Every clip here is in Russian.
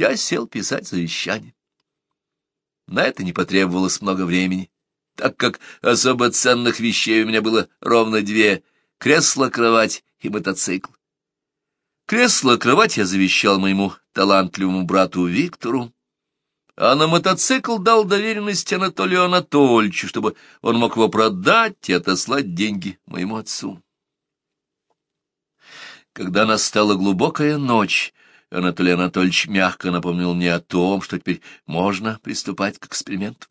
я сел писать завещание. На это не потребовалось много времени, так как особо ценных вещей у меня было ровно две — кресло, кровать и мотоцикл. Кресло-кровать я завещал моему талантливому брату Виктору, а на мотоцикл дал доверенность Анатолию Анатольевичу, чтобы он мог его продать и отослать деньги моему отцу. Когда настала глубокая ночь, Анатолий Анатольевич мягко напомнил мне о том, что теперь можно приступать к эксперименту.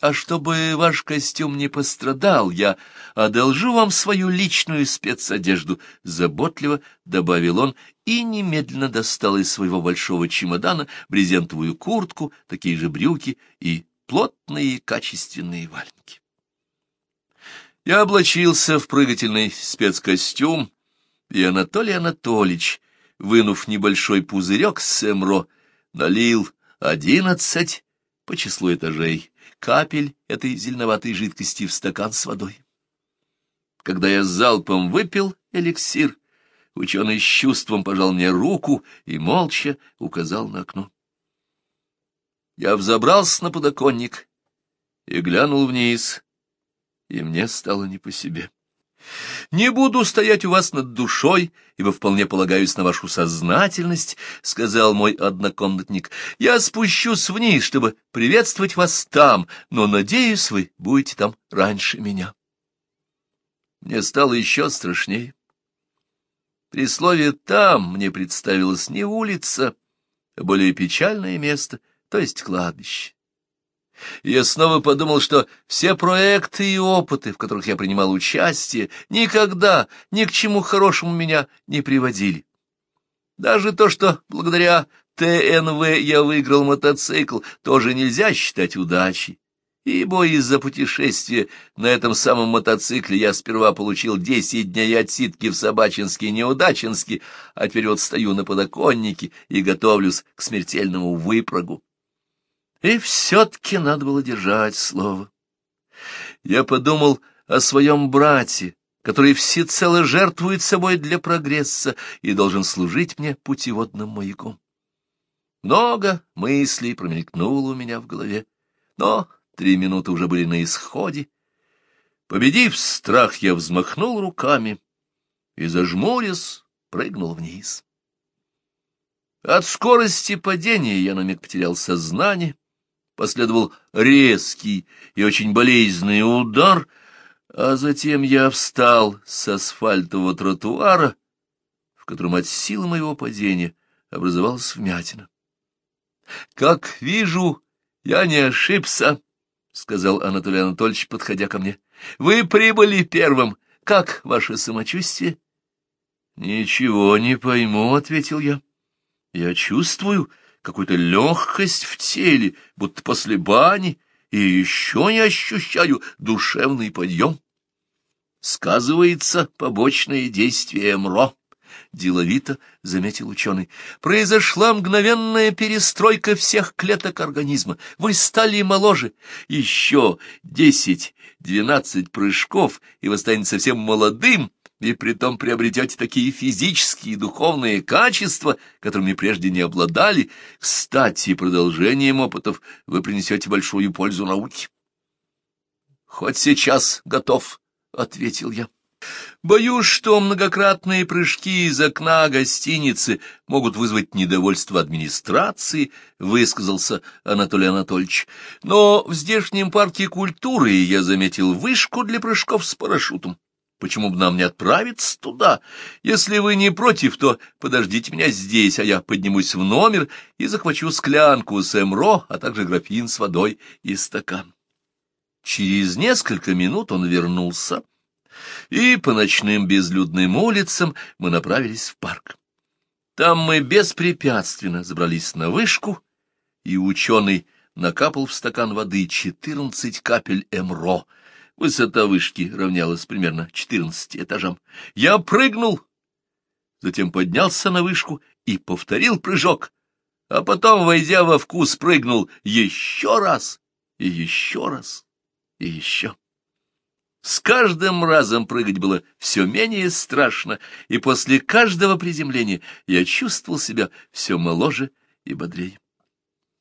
А чтобы ваш костюм не пострадал, я одолжу вам свою личную спецодежду, — заботливо добавил он и немедленно достал из своего большого чемодана брезентовую куртку, такие же брюки и плотные качественные валенки. Я облачился в прыгательный спецкостюм, и Анатолий Анатольевич, вынув небольшой пузырек с эмро, налил одиннадцать по числу этажей капель этой зеленоватой жидкости в стакан с водой. Когда я залпом выпил эликсир, ученый с чувством пожал мне руку и молча указал на окно. Я взобрался на подоконник и глянул вниз, и мне стало не по себе. Не буду стоять у вас над душой, ибо вполне полагаюсь на вашу сознательность, — сказал мой однокомнатник. Я спущусь вниз, чтобы приветствовать вас там, но, надеюсь, вы будете там раньше меня. Мне стало еще страшнее. При слове «там» мне представилась не улица, а более печальное место, то есть кладбище я снова подумал, что все проекты и опыты, в которых я принимал участие, никогда ни к чему хорошему меня не приводили. Даже то, что благодаря ТНВ я выиграл мотоцикл, тоже нельзя считать удачей. Ибо из-за путешествия на этом самом мотоцикле я сперва получил десять дней отсидки в Собачинске-Неудачинске, а теперь вот стою на подоконнике и готовлюсь к смертельному выпрагу. И все-таки надо было держать слово. Я подумал о своем брате, который всецело жертвует собой для прогресса и должен служить мне путеводным маяком. Много мыслей промелькнуло у меня в голове, но три минуты уже были на исходе. Победив страх, я взмахнул руками и, зажмурясь, прыгнул вниз. От скорости падения я на миг потерял сознание, Последовал резкий и очень болезненный удар, а затем я встал с асфальтового тротуара, в котором от силы моего падения образовалась вмятина. — Как вижу, я не ошибся, — сказал Анатолий Анатольевич, подходя ко мне. — Вы прибыли первым. Как ваше самочувствие? — Ничего не пойму, — ответил я. — Я чувствую, какую-то легкость в теле, будто после бани, и еще не ощущаю душевный подъем. Сказывается побочное действие МРО. — деловито заметил ученый. — Произошла мгновенная перестройка всех клеток организма. Вы стали моложе. Еще десять-двенадцать прыжков, и вы станете совсем молодым, и притом приобретете такие физические и духовные качества, которыми прежде не обладали. Кстати, продолжением опытов вы принесете большую пользу науке. — Хоть сейчас готов, — ответил я. Боюсь, что многократные прыжки из окна гостиницы могут вызвать недовольство администрации, высказался Анатолий Анатольевич. Но в здешнем парке культуры я заметил вышку для прыжков с парашютом. Почему бы нам не отправиться туда? Если вы не против, то подождите меня здесь, а я поднимусь в номер и захвачу склянку с эмро, а также графин с водой и стакан. Через несколько минут он вернулся, и по ночным безлюдным улицам мы направились в парк. Там мы беспрепятственно забрались на вышку, и ученый накапал в стакан воды четырнадцать капель эмро — Высота вышки равнялась примерно четырнадцати этажам. Я прыгнул, затем поднялся на вышку и повторил прыжок, а потом, войдя во вкус, прыгнул еще раз и еще раз и еще. С каждым разом прыгать было все менее страшно, и после каждого приземления я чувствовал себя все моложе и бодрее.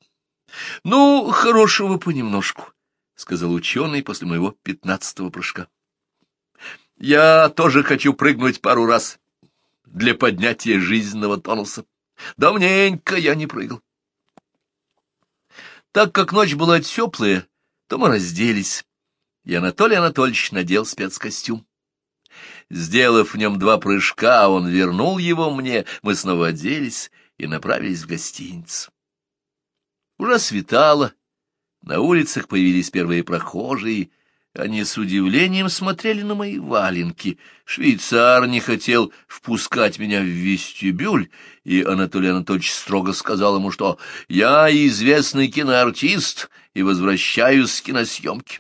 — Ну, хорошего понемножку, — сказал ученый после моего пятнадцатого прыжка. — Я тоже хочу прыгнуть пару раз для поднятия жизненного тонуса. Давненько я не прыгал. Так как ночь была теплая, то мы разделись, и Анатолий Анатольевич надел спецкостюм. Сделав в нем два прыжка, он вернул его мне, мы снова оделись и направились в гостиницу. Уже светало, на улицах появились первые прохожие, они с удивлением смотрели на мои валенки. Швейцар не хотел впускать меня в вестибюль, и Анатолий Анатольевич строго сказал ему, что «я известный киноартист и возвращаюсь с киносъемки».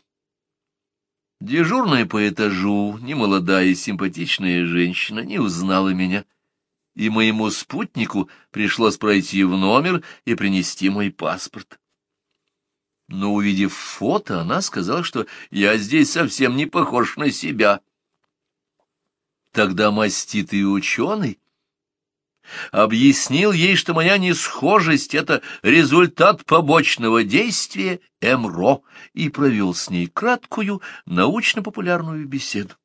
Дежурная по этажу, немолодая и симпатичная женщина, не узнала меня, и моему спутнику пришлось пройти в номер и принести мой паспорт но, увидев фото, она сказала, что я здесь совсем не похож на себя. Тогда маститый ученый объяснил ей, что моя несхожесть — это результат побочного действия МРО, и провел с ней краткую научно-популярную беседу.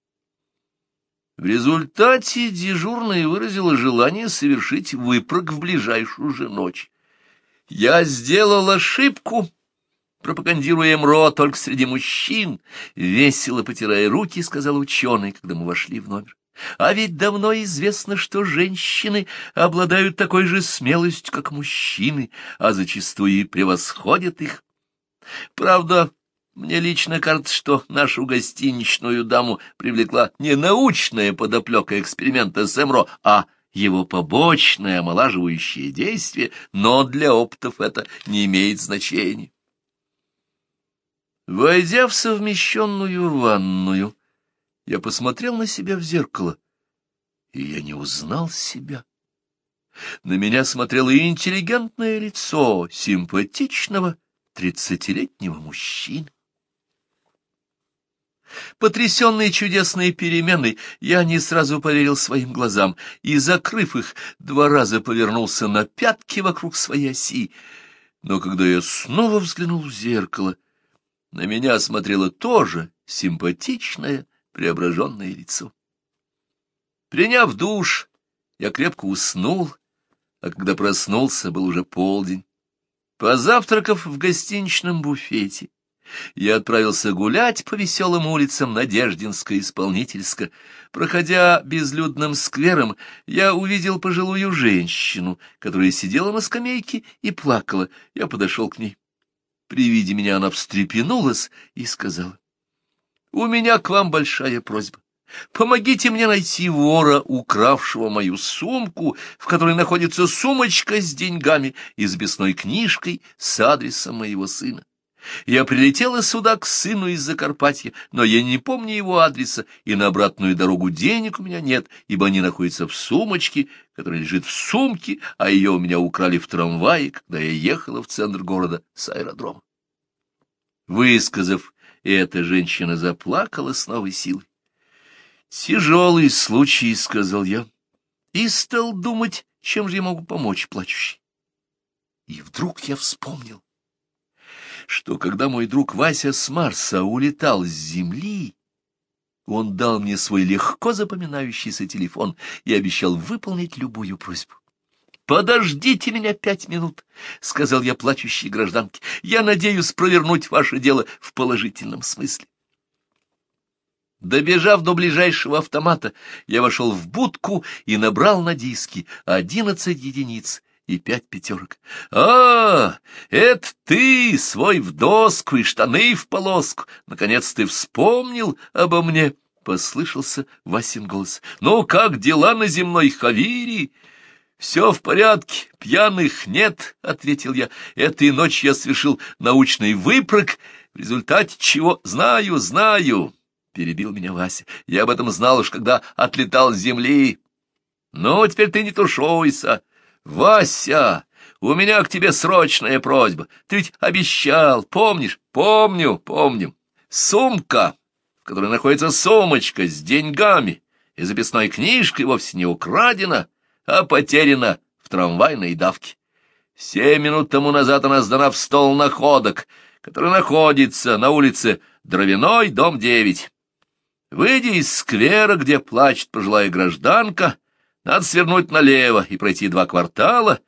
В результате дежурная выразила желание совершить выпрыг в ближайшую же ночь. Я сделал ошибку, пропагандируя МРО только среди мужчин, весело потирая руки, сказал ученый, когда мы вошли в номер. А ведь давно известно, что женщины обладают такой же смелостью, как мужчины, а зачастую и превосходят их. Правда, мне лично кажется, что нашу гостиничную даму привлекла не научная подоплека эксперимента с МРО, а его побочное омолаживающее действие, но для оптов это не имеет значения. Войдя в совмещенную ванную, я посмотрел на себя в зеркало, и я не узнал себя. На меня смотрело интеллигентное лицо симпатичного тридцатилетнего мужчины. Потрясенный чудесной переменой, я не сразу поверил своим глазам и, закрыв их, два раза повернулся на пятки вокруг своей оси. Но когда я снова взглянул в зеркало, на меня смотрело тоже симпатичное, преображенное лицо. Приняв душ, я крепко уснул, а когда проснулся, был уже полдень. Позавтракав в гостиничном буфете, я отправился гулять по веселым улицам Надеждинско-Исполнительска. Проходя безлюдным сквером, я увидел пожилую женщину, которая сидела на скамейке и плакала. Я подошел к ней. При виде меня она встрепенулась и сказала, «У меня к вам большая просьба. Помогите мне найти вора, укравшего мою сумку, в которой находится сумочка с деньгами и записной книжкой с адресом моего сына. Я прилетела сюда к сыну из Закарпатья, но я не помню его адреса, и на обратную дорогу денег у меня нет, ибо они находятся в сумочке, которая лежит в сумке, а ее у меня украли в трамвае, когда я ехала в центр города с аэродрома. Высказав это, женщина заплакала с новой силой. «Тяжелый случай», — сказал я, и стал думать, чем же я могу помочь плачущей. И вдруг я вспомнил, что когда мой друг Вася с Марса улетал с Земли, он дал мне свой легко запоминающийся телефон и обещал выполнить любую просьбу. «Подождите меня пять минут», — сказал я плачущей гражданке. «Я надеюсь провернуть ваше дело в положительном смысле». Добежав до ближайшего автомата, я вошел в будку и набрал на диски одиннадцать единиц и пять пятерок. «А, это ты, свой в доску и штаны в полоску! Наконец ты вспомнил обо мне!» — послышался Васин голос. «Ну, как дела на земной Хавире?» «Все в порядке, пьяных нет», — ответил я. «Этой ночью я совершил научный выпрыг, в результате чего знаю, знаю», — перебил меня Вася. «Я об этом знал уж, когда отлетал с земли. Ну, теперь ты не тушуйся. Вася, у меня к тебе срочная просьба. Ты ведь обещал, помнишь? Помню, помню. Сумка, в которой находится сумочка с деньгами и записной книжкой, вовсе не украдена» а потеряна в трамвайной давке. Семь минут тому назад она сдана в стол находок, который находится на улице Дровяной, дом 9. Выйдя из сквера, где плачет пожилая гражданка, надо свернуть налево и пройти два квартала,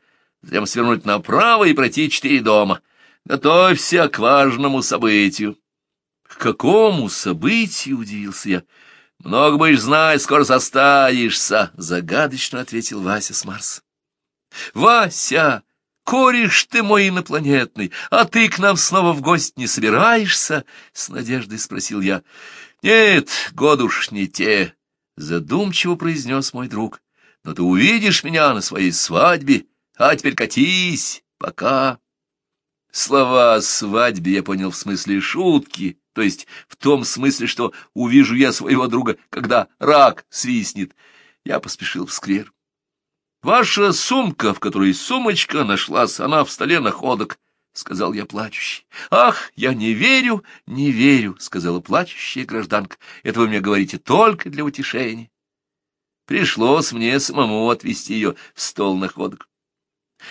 затем свернуть направо и пройти четыре дома. Готовься к важному событию. — К какому событию? — удивился я. — Много будешь знать, скоро состаишься, — загадочно ответил Вася с Марса. — Вася, кореш ты мой инопланетный, а ты к нам снова в гость не собираешься? — с надеждой спросил я. — Нет, год уж не те, — задумчиво произнес мой друг. — Но ты увидишь меня на своей свадьбе, а теперь катись, пока. Слова о свадьбе я понял в смысле шутки, то есть в том смысле, что увижу я своего друга, когда рак свистнет. Я поспешил в сквер. Ваша сумка, в которой сумочка нашлась, она в столе находок, — сказал я плачущий. — Ах, я не верю, не верю, — сказала плачущая гражданка. — Это вы мне говорите только для утешения. Пришлось мне самому отвезти ее в стол находок.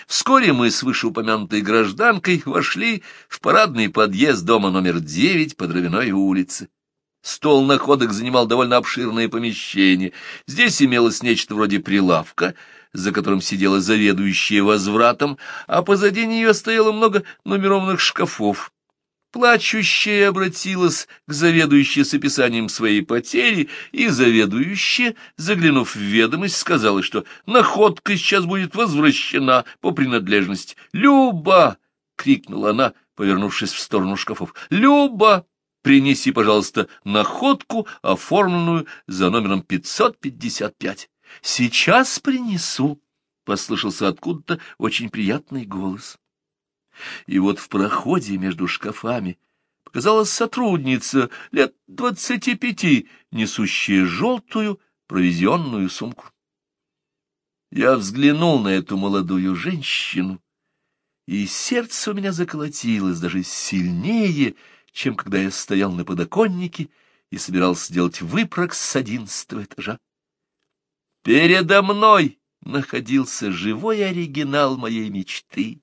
Вскоре мы с вышеупомянутой гражданкой вошли в парадный подъезд дома номер девять по Дровяной улице. Стол находок занимал довольно обширное помещение. Здесь имелось нечто вроде прилавка, за которым сидела заведующая возвратом, а позади нее стояло много нумерованных шкафов. Плачущая обратилась к заведующей с описанием своей потери, и заведующая, заглянув в ведомость, сказала, что находка сейчас будет возвращена по принадлежности. «Люба!» — крикнула она, повернувшись в сторону шкафов. «Люба! Принеси, пожалуйста, находку, оформленную за номером 555». «Сейчас принесу!» — послышался откуда-то очень приятный голос. И вот в проходе между шкафами показалась сотрудница лет двадцати пяти, несущая желтую провизионную сумку. Я взглянул на эту молодую женщину, и сердце у меня заколотилось даже сильнее, чем когда я стоял на подоконнике и собирался сделать выпрыг с одиннадцатого этажа. Передо мной находился живой оригинал моей мечты.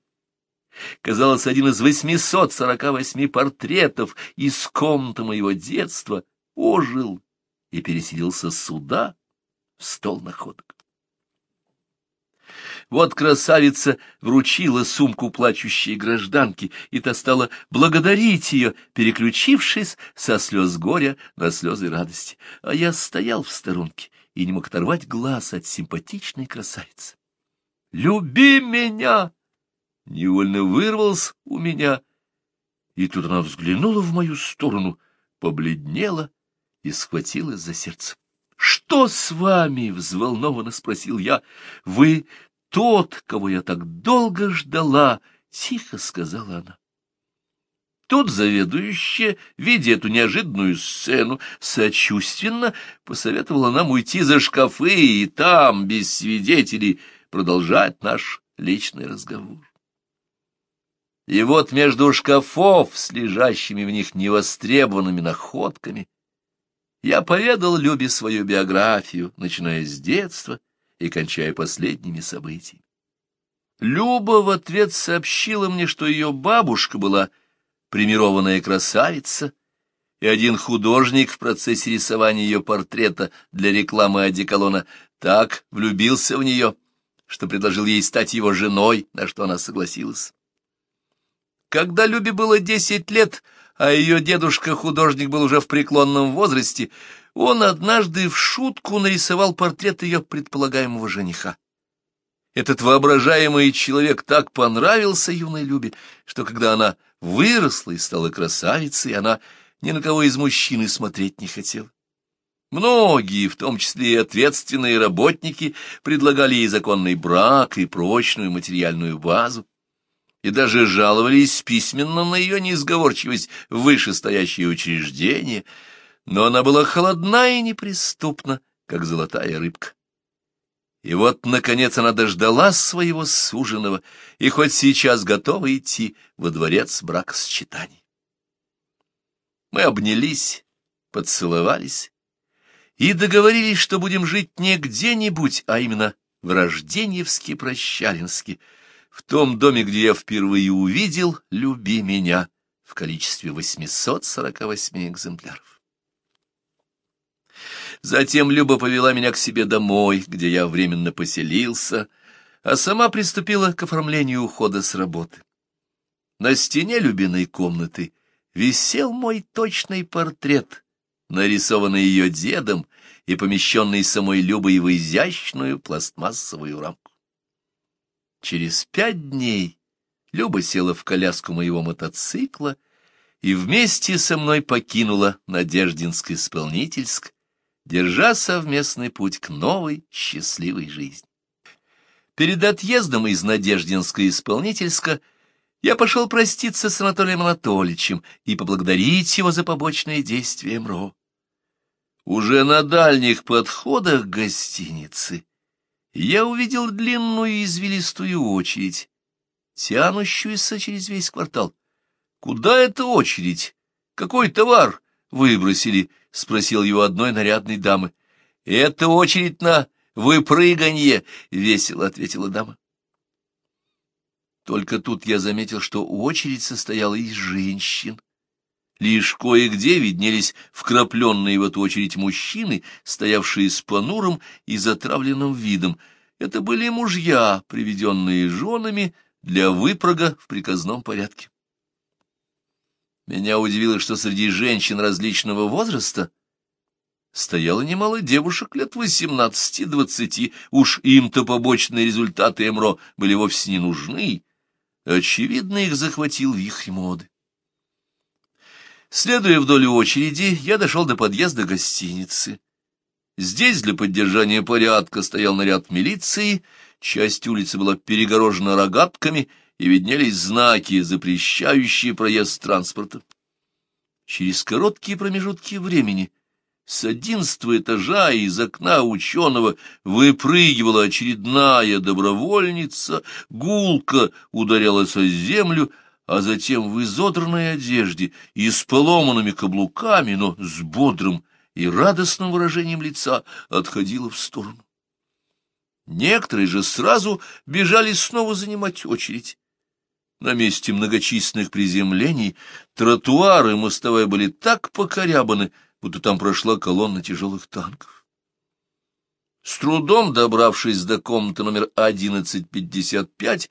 Казалось, один из 848 портретов из комнаты моего детства ожил и переселился сюда, в стол находок. Вот красавица вручила сумку плачущей гражданке, и та стала благодарить ее, переключившись со слез горя на слезы радости. А я стоял в сторонке и не мог оторвать глаз от симпатичной красавицы. «Люби меня!» Невольно вырвался у меня, и тут она взглянула в мою сторону, побледнела и схватилась за сердце. — Что с вами? — взволнованно спросил я. — Вы тот, кого я так долго ждала, — тихо сказала она. Тут заведующая, видя эту неожиданную сцену, сочувственно посоветовала нам уйти за шкафы и там, без свидетелей, продолжать наш личный разговор. И вот между шкафов с лежащими в них невостребованными находками я поведал Любе свою биографию, начиная с детства и кончая последними событиями. Люба в ответ сообщила мне, что ее бабушка была премированная красавица, и один художник в процессе рисования ее портрета для рекламы одеколона так влюбился в нее, что предложил ей стать его женой, на что она согласилась. Когда Любе было десять лет, а ее дедушка-художник был уже в преклонном возрасте, он однажды в шутку нарисовал портрет ее предполагаемого жениха. Этот воображаемый человек так понравился юной Любе, что когда она выросла и стала красавицей, она ни на кого из мужчин смотреть не хотела. Многие, в том числе и ответственные работники, предлагали ей законный брак и прочную материальную базу и даже жаловались письменно на ее неизговорчивость в вышестоящие учреждения, но она была холодна и неприступна, как золотая рыбка. И вот, наконец, она дождалась своего суженого и хоть сейчас готова идти во дворец бракосчитаний. Мы обнялись, поцеловались и договорились, что будем жить не где-нибудь, а именно в Рожденьевске-Прощалинске, в том доме, где я впервые увидел «Люби меня» в количестве 848 экземпляров. Затем Люба повела меня к себе домой, где я временно поселился, а сама приступила к оформлению ухода с работы. На стене Любиной комнаты висел мой точный портрет, нарисованный ее дедом и помещенный самой Любой в изящную пластмассовую рамку. Через пять дней Люба села в коляску моего мотоцикла и вместе со мной покинула Надеждинск-Исполнительск, держа совместный путь к новой счастливой жизни. Перед отъездом из Надеждинска-Исполнительска я пошел проститься с Анатолием Анатольевичем и поблагодарить его за побочные действия МРО. Уже на дальних подходах гостиницы я увидел длинную извилистую очередь, тянущуюся через весь квартал. «Куда эта очередь? Какой товар выбросили?» — спросил его одной нарядной дамы. «Это очередь на выпрыганье», — весело ответила дама. Только тут я заметил, что очередь состояла из женщин. Лишь кое-где виднелись вкрапленные в эту очередь мужчины, стоявшие с понурым и затравленным видом. Это были мужья, приведенные женами для выпрага в приказном порядке. Меня удивило, что среди женщин различного возраста стояло немало девушек лет восемнадцати-двадцати, уж им-то побочные результаты МРО были вовсе не нужны. Очевидно, их захватил вихрь моды. Следуя вдоль очереди, я дошел до подъезда гостиницы. Здесь для поддержания порядка стоял наряд милиции, часть улицы была перегорожена рогатками, и виднелись знаки, запрещающие проезд транспорта. Через короткие промежутки времени с одиннадцатого этажа из окна ученого выпрыгивала очередная добровольница, гулка ударялась о землю, а затем в изодранной одежде и с поломанными каблуками, но с бодрым и радостным выражением лица отходила в сторону. Некоторые же сразу бежали снова занимать очередь. На месте многочисленных приземлений тротуары и мостовая были так покорябаны, будто там прошла колонна тяжелых танков. С трудом добравшись до комнаты номер 1155,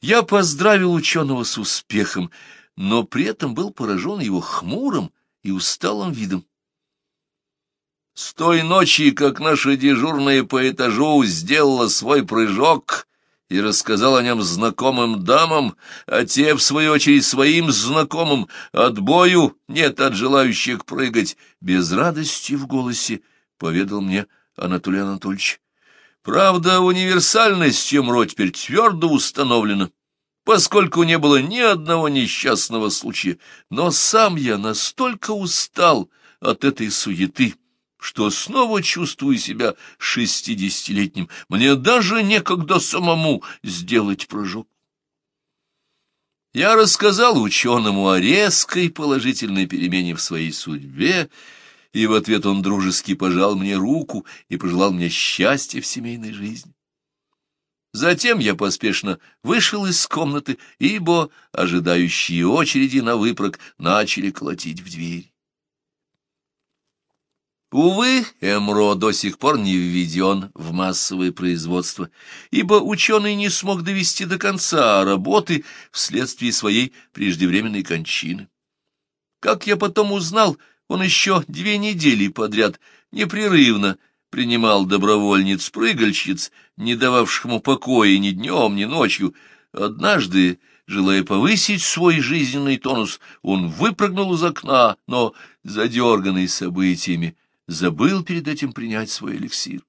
я поздравил ученого с успехом, но при этом был поражен его хмурым и усталым видом. С той ночи, как наша дежурная по этажу сделала свой прыжок и рассказал о нем знакомым дамам, а те, в свою очередь, своим знакомым, отбою нет от желающих прыгать, без радости в голосе, поведал мне Анатолий Анатольевич. Правда, универсальность МРО теперь твердо установлена, поскольку не было ни одного несчастного случая, но сам я настолько устал от этой суеты, что снова чувствую себя шестидесятилетним. Мне даже некогда самому сделать прыжок. Я рассказал ученому о резкой положительной перемене в своей судьбе, и в ответ он дружески пожал мне руку и пожелал мне счастья в семейной жизни. Затем я поспешно вышел из комнаты, ибо ожидающие очереди на выпрок начали колотить в дверь. Увы, МРО до сих пор не введен в массовое производство, ибо ученый не смог довести до конца работы вследствие своей преждевременной кончины. Как я потом узнал, он еще две недели подряд непрерывно принимал добровольниц-прыгальщиц, не дававших ему покоя ни днем, ни ночью. Однажды, желая повысить свой жизненный тонус, он выпрыгнул из окна, но, задерганный событиями, забыл перед этим принять свой эликсир.